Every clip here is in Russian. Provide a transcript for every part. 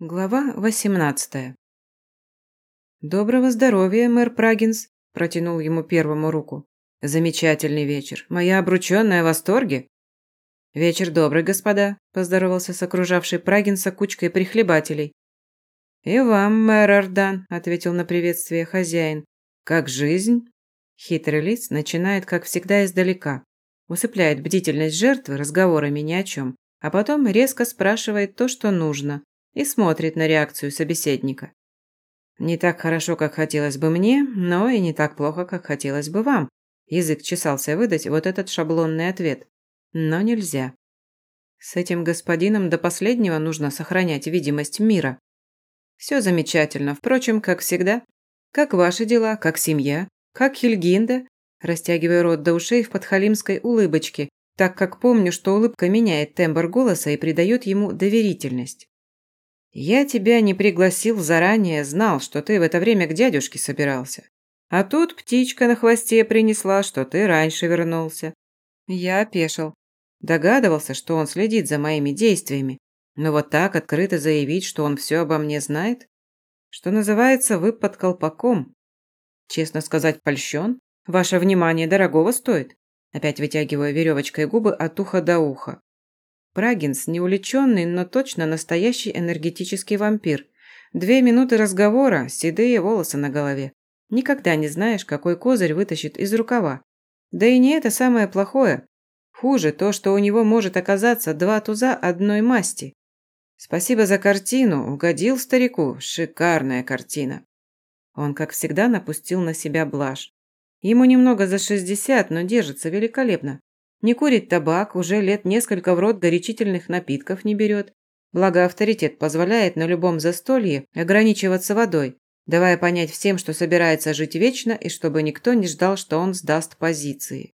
Глава 18 «Доброго здоровья, мэр Прагинс», – протянул ему первому руку. «Замечательный вечер. Моя обрученная в восторге». «Вечер добрый, господа», – поздоровался с окружавшей Прагинса кучкой прихлебателей. «И вам, мэр Ордан», – ответил на приветствие хозяин. «Как жизнь?» Хитрый лиц начинает, как всегда, издалека. Усыпляет бдительность жертвы разговорами ни о чем, а потом резко спрашивает то, что нужно, и смотрит на реакцию собеседника. Не так хорошо, как хотелось бы мне, но и не так плохо, как хотелось бы вам. Язык чесался выдать вот этот шаблонный ответ. Но нельзя. С этим господином до последнего нужно сохранять видимость мира. Все замечательно, впрочем, как всегда. Как ваши дела, как семья, как Хильгинда, растягивая рот до ушей в подхалимской улыбочке, так как помню, что улыбка меняет тембр голоса и придает ему доверительность. «Я тебя не пригласил заранее, знал, что ты в это время к дядюшке собирался. А тут птичка на хвосте принесла, что ты раньше вернулся». Я опешил. Догадывался, что он следит за моими действиями, но вот так открыто заявить, что он все обо мне знает? Что называется, вы под колпаком. Честно сказать, польщен. Ваше внимание дорогого стоит. Опять вытягиваю веревочкой губы от уха до уха. Прагинс не увлеченный, но точно настоящий энергетический вампир. Две минуты разговора, седые волосы на голове. Никогда не знаешь, какой козырь вытащит из рукава. Да и не это самое плохое. Хуже то, что у него может оказаться два туза одной масти. Спасибо за картину, угодил старику. Шикарная картина. Он, как всегда, напустил на себя блажь. Ему немного за шестьдесят, но держится великолепно. Не курит табак, уже лет несколько в рот горячительных напитков не берет. Благо авторитет позволяет на любом застолье ограничиваться водой, давая понять всем, что собирается жить вечно и чтобы никто не ждал, что он сдаст позиции.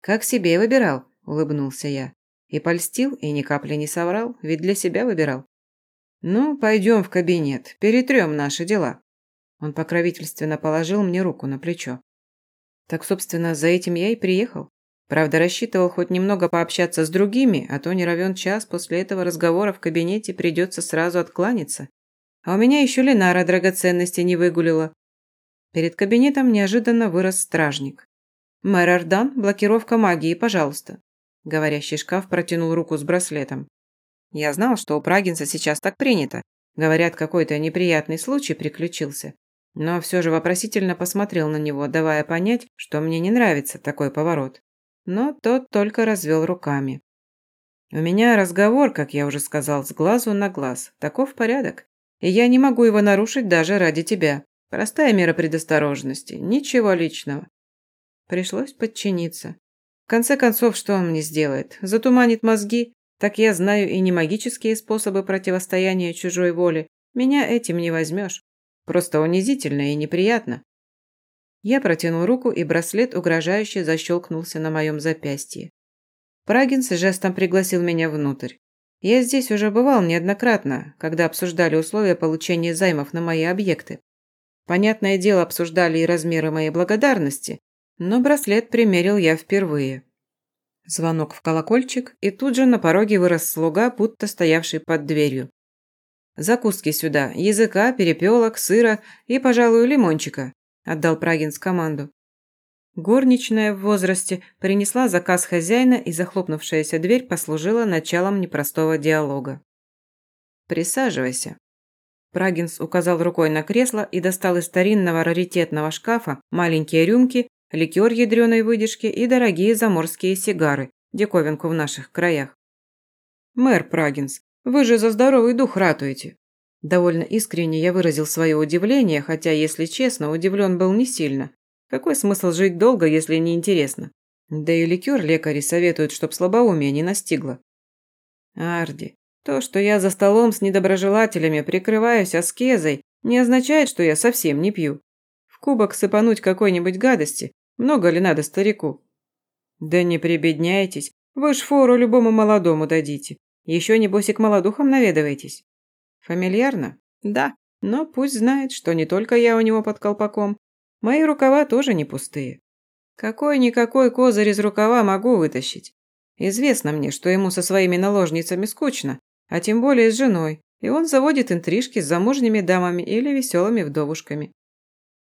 «Как себе выбирал», – улыбнулся я. И польстил, и ни капли не соврал, ведь для себя выбирал. «Ну, пойдем в кабинет, перетрем наши дела». Он покровительственно положил мне руку на плечо. Так, собственно, за этим я и приехал. Правда, рассчитывал хоть немного пообщаться с другими, а то не равен час после этого разговора в кабинете придется сразу откланяться. А у меня еще Ленара драгоценности не выгулила. Перед кабинетом неожиданно вырос стражник. «Мэр Ардан, блокировка магии, пожалуйста». Говорящий шкаф протянул руку с браслетом. Я знал, что у Прагинца сейчас так принято. Говорят, какой-то неприятный случай приключился. Но все же вопросительно посмотрел на него, давая понять, что мне не нравится такой поворот но тот только развел руками. «У меня разговор, как я уже сказал, с глазу на глаз. Таков порядок. И я не могу его нарушить даже ради тебя. Простая мера предосторожности. Ничего личного». Пришлось подчиниться. В конце концов, что он мне сделает? Затуманит мозги? Так я знаю и не магические способы противостояния чужой воле. Меня этим не возьмешь. Просто унизительно и неприятно. Я протянул руку, и браслет угрожающе защелкнулся на моем запястье. Прагинс жестом пригласил меня внутрь. Я здесь уже бывал неоднократно, когда обсуждали условия получения займов на мои объекты. Понятное дело, обсуждали и размеры моей благодарности, но браслет примерил я впервые. Звонок в колокольчик, и тут же на пороге вырос слуга, будто стоявший под дверью. «Закуски сюда, языка, перепелок, сыра и, пожалуй, лимончика», – отдал Прагинс команду. Горничная в возрасте принесла заказ хозяина, и захлопнувшаяся дверь послужила началом непростого диалога. «Присаживайся». Прагинс указал рукой на кресло и достал из старинного раритетного шкафа маленькие рюмки, ликер ядреной выдержки и дорогие заморские сигары, диковинку в наших краях. «Мэр Прагинс, вы же за здоровый дух ратуете. Довольно искренне я выразил свое удивление, хотя, если честно, удивлен был не сильно. Какой смысл жить долго, если не интересно? Да и ликер лекари советуют, чтоб слабоумие не настигло. Арди, то, что я за столом с недоброжелателями прикрываюсь аскезой, не означает, что я совсем не пью. В кубок сыпануть какой-нибудь гадости, много ли надо старику? Да не прибедняйтесь, вы ж фору любому молодому дадите. Еще, небось, и к молодухам наведываетесь. Фамильярно? Да. Но пусть знает, что не только я у него под колпаком. Мои рукава тоже не пустые. Какой-никакой козырь из рукава могу вытащить. Известно мне, что ему со своими наложницами скучно, а тем более с женой, и он заводит интрижки с замужними дамами или веселыми вдовушками.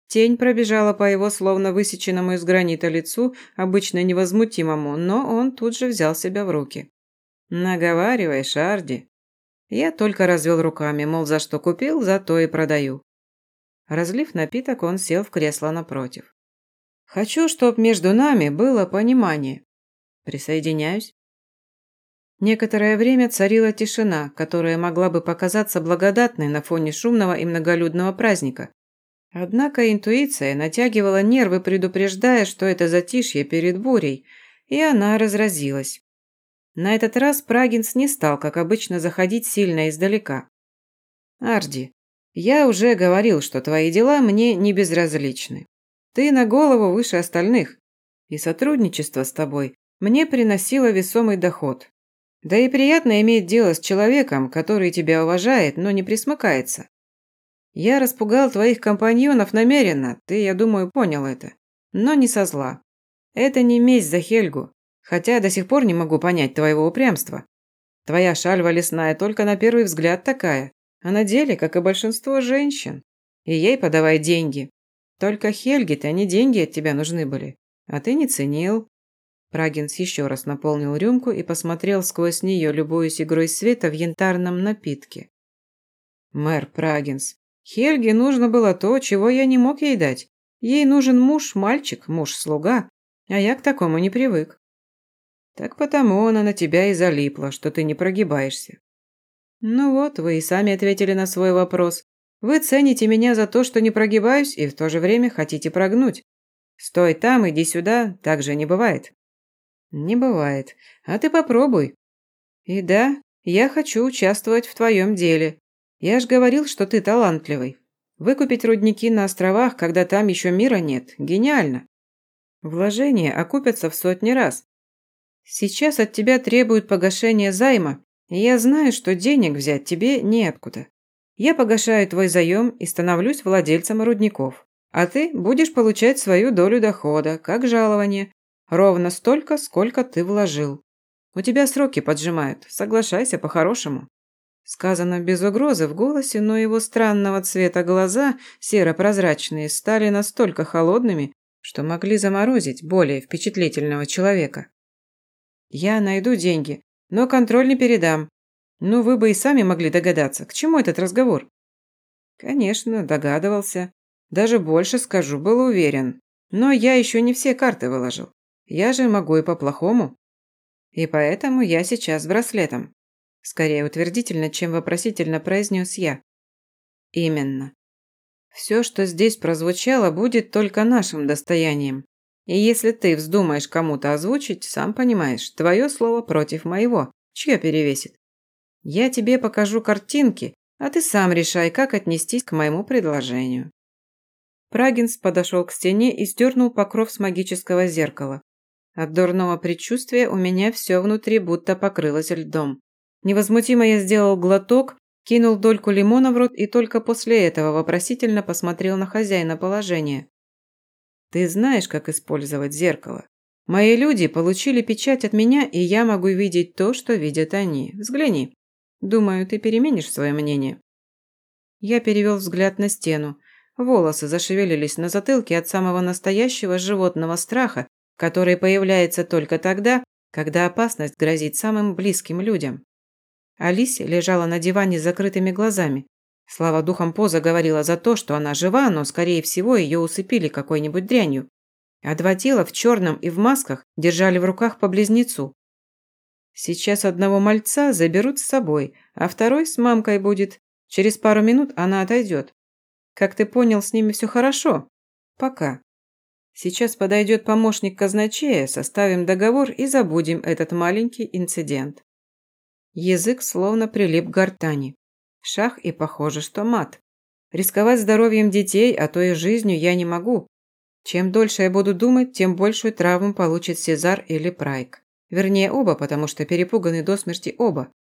Тень пробежала по его словно высеченному из гранита лицу, обычно невозмутимому, но он тут же взял себя в руки. «Наговаривай, Шарди». Я только развел руками, мол, за что купил, за то и продаю. Разлив напиток, он сел в кресло напротив. «Хочу, чтоб между нами было понимание». «Присоединяюсь». Некоторое время царила тишина, которая могла бы показаться благодатной на фоне шумного и многолюдного праздника. Однако интуиция натягивала нервы, предупреждая, что это затишье перед бурей, и она разразилась. На этот раз Прагинс не стал, как обычно, заходить сильно издалека. «Арди, я уже говорил, что твои дела мне не безразличны. Ты на голову выше остальных, и сотрудничество с тобой мне приносило весомый доход. Да и приятно иметь дело с человеком, который тебя уважает, но не присмыкается. Я распугал твоих компаньонов намеренно, ты, я думаю, понял это. Но не со зла. Это не месть за Хельгу, хотя до сих пор не могу понять твоего упрямства. Твоя шальва лесная только на первый взгляд такая, а на деле, как и большинство женщин. И ей подавай деньги. Только Хельге-то не деньги от тебя нужны были, а ты не ценил. Прагинс еще раз наполнил рюмку и посмотрел сквозь нее, любуясь игрой света в янтарном напитке. «Мэр Прагинс, Хельге нужно было то, чего я не мог ей дать. Ей нужен муж, мальчик, муж-слуга, а я к такому не привык. Так потому она на тебя и залипла, что ты не прогибаешься. Ну вот, вы и сами ответили на свой вопрос. Вы цените меня за то, что не прогибаюсь, и в то же время хотите прогнуть. Стой там, иди сюда, так же не бывает. Не бывает. А ты попробуй. И да, я хочу участвовать в твоем деле. Я ж говорил, что ты талантливый. Выкупить рудники на островах, когда там еще мира нет, гениально. Вложения окупятся в сотни раз. Сейчас от тебя требуют погашения займа, и я знаю, что денег взять тебе неоткуда. Я погашаю твой заем и становлюсь владельцем рудников, а ты будешь получать свою долю дохода, как жалование, ровно столько, сколько ты вложил. У тебя сроки поджимают, соглашайся по-хорошему. Сказано без угрозы в голосе, но его странного цвета глаза, серо-прозрачные, стали настолько холодными, что могли заморозить более впечатлительного человека. «Я найду деньги, но контроль не передам. Ну, вы бы и сами могли догадаться, к чему этот разговор?» «Конечно, догадывался. Даже больше скажу, был уверен. Но я еще не все карты выложил. Я же могу и по-плохому. И поэтому я сейчас с браслетом. Скорее утвердительно, чем вопросительно произнес я. Именно. Все, что здесь прозвучало, будет только нашим достоянием. И если ты вздумаешь кому-то озвучить, сам понимаешь, твое слово против моего, чье перевесит. Я тебе покажу картинки, а ты сам решай, как отнестись к моему предложению. Прагинс подошел к стене и сдернул покров с магического зеркала. От дурного предчувствия у меня все внутри будто покрылось льдом. Невозмутимо я сделал глоток, кинул дольку лимона в рот и только после этого вопросительно посмотрел на хозяина положения. «Ты знаешь, как использовать зеркало? Мои люди получили печать от меня, и я могу видеть то, что видят они. Взгляни. Думаю, ты переменишь свое мнение». Я перевел взгляд на стену. Волосы зашевелились на затылке от самого настоящего животного страха, который появляется только тогда, когда опасность грозит самым близким людям. Алисия лежала на диване с закрытыми глазами. Слава духом поза говорила за то, что она жива, но, скорее всего, ее усыпили какой-нибудь дрянью. А два тела в черном и в масках держали в руках по близнецу. Сейчас одного мальца заберут с собой, а второй с мамкой будет. Через пару минут она отойдет. Как ты понял, с ними все хорошо? Пока. Сейчас подойдет помощник казначея, составим договор и забудем этот маленький инцидент. Язык словно прилип к гортани. Шах и похоже, что мат. Рисковать здоровьем детей, а то и жизнью я не могу. Чем дольше я буду думать, тем большую травму получит Сезар или Прайк. Вернее, оба, потому что перепуганы до смерти оба.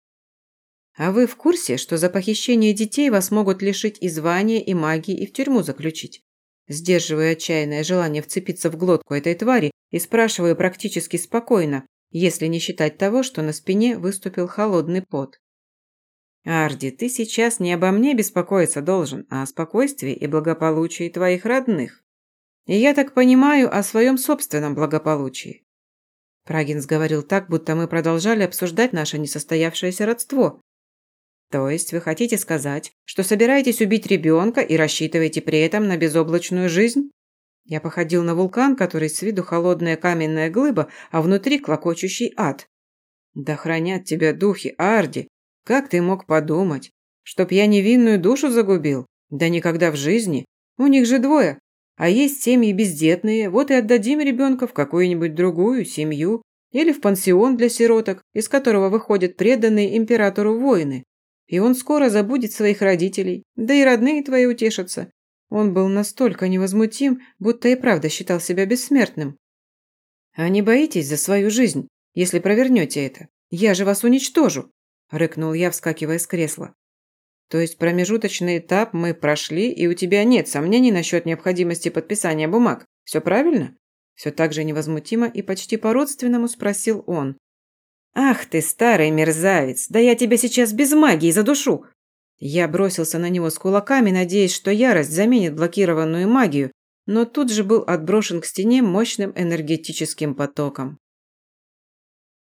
А вы в курсе, что за похищение детей вас могут лишить и звания, и магии, и в тюрьму заключить? Сдерживаю отчаянное желание вцепиться в глотку этой твари и спрашиваю практически спокойно, если не считать того, что на спине выступил холодный пот. Арди, ты сейчас не обо мне беспокоиться должен, а о спокойствии и благополучии твоих родных. И я так понимаю, о своем собственном благополучии. Прагинс говорил так, будто мы продолжали обсуждать наше несостоявшееся родство. То есть вы хотите сказать, что собираетесь убить ребенка и рассчитываете при этом на безоблачную жизнь? Я походил на вулкан, который с виду холодная каменная глыба, а внутри клокочущий ад. Да хранят тебя духи, Арди. Как ты мог подумать? Чтоб я невинную душу загубил? Да никогда в жизни. У них же двое. А есть семьи бездетные, вот и отдадим ребенка в какую-нибудь другую семью или в пансион для сироток, из которого выходят преданные императору воины. И он скоро забудет своих родителей, да и родные твои утешатся. Он был настолько невозмутим, будто и правда считал себя бессмертным. «А не боитесь за свою жизнь, если провернете это? Я же вас уничтожу!» – рыкнул я, вскакивая с кресла. То есть промежуточный этап мы прошли, и у тебя нет сомнений насчет необходимости подписания бумаг. Все правильно?» Все так же невозмутимо и почти по-родственному спросил он. «Ах ты, старый мерзавец! Да я тебя сейчас без магии задушу!» Я бросился на него с кулаками, надеясь, что ярость заменит блокированную магию, но тут же был отброшен к стене мощным энергетическим потоком.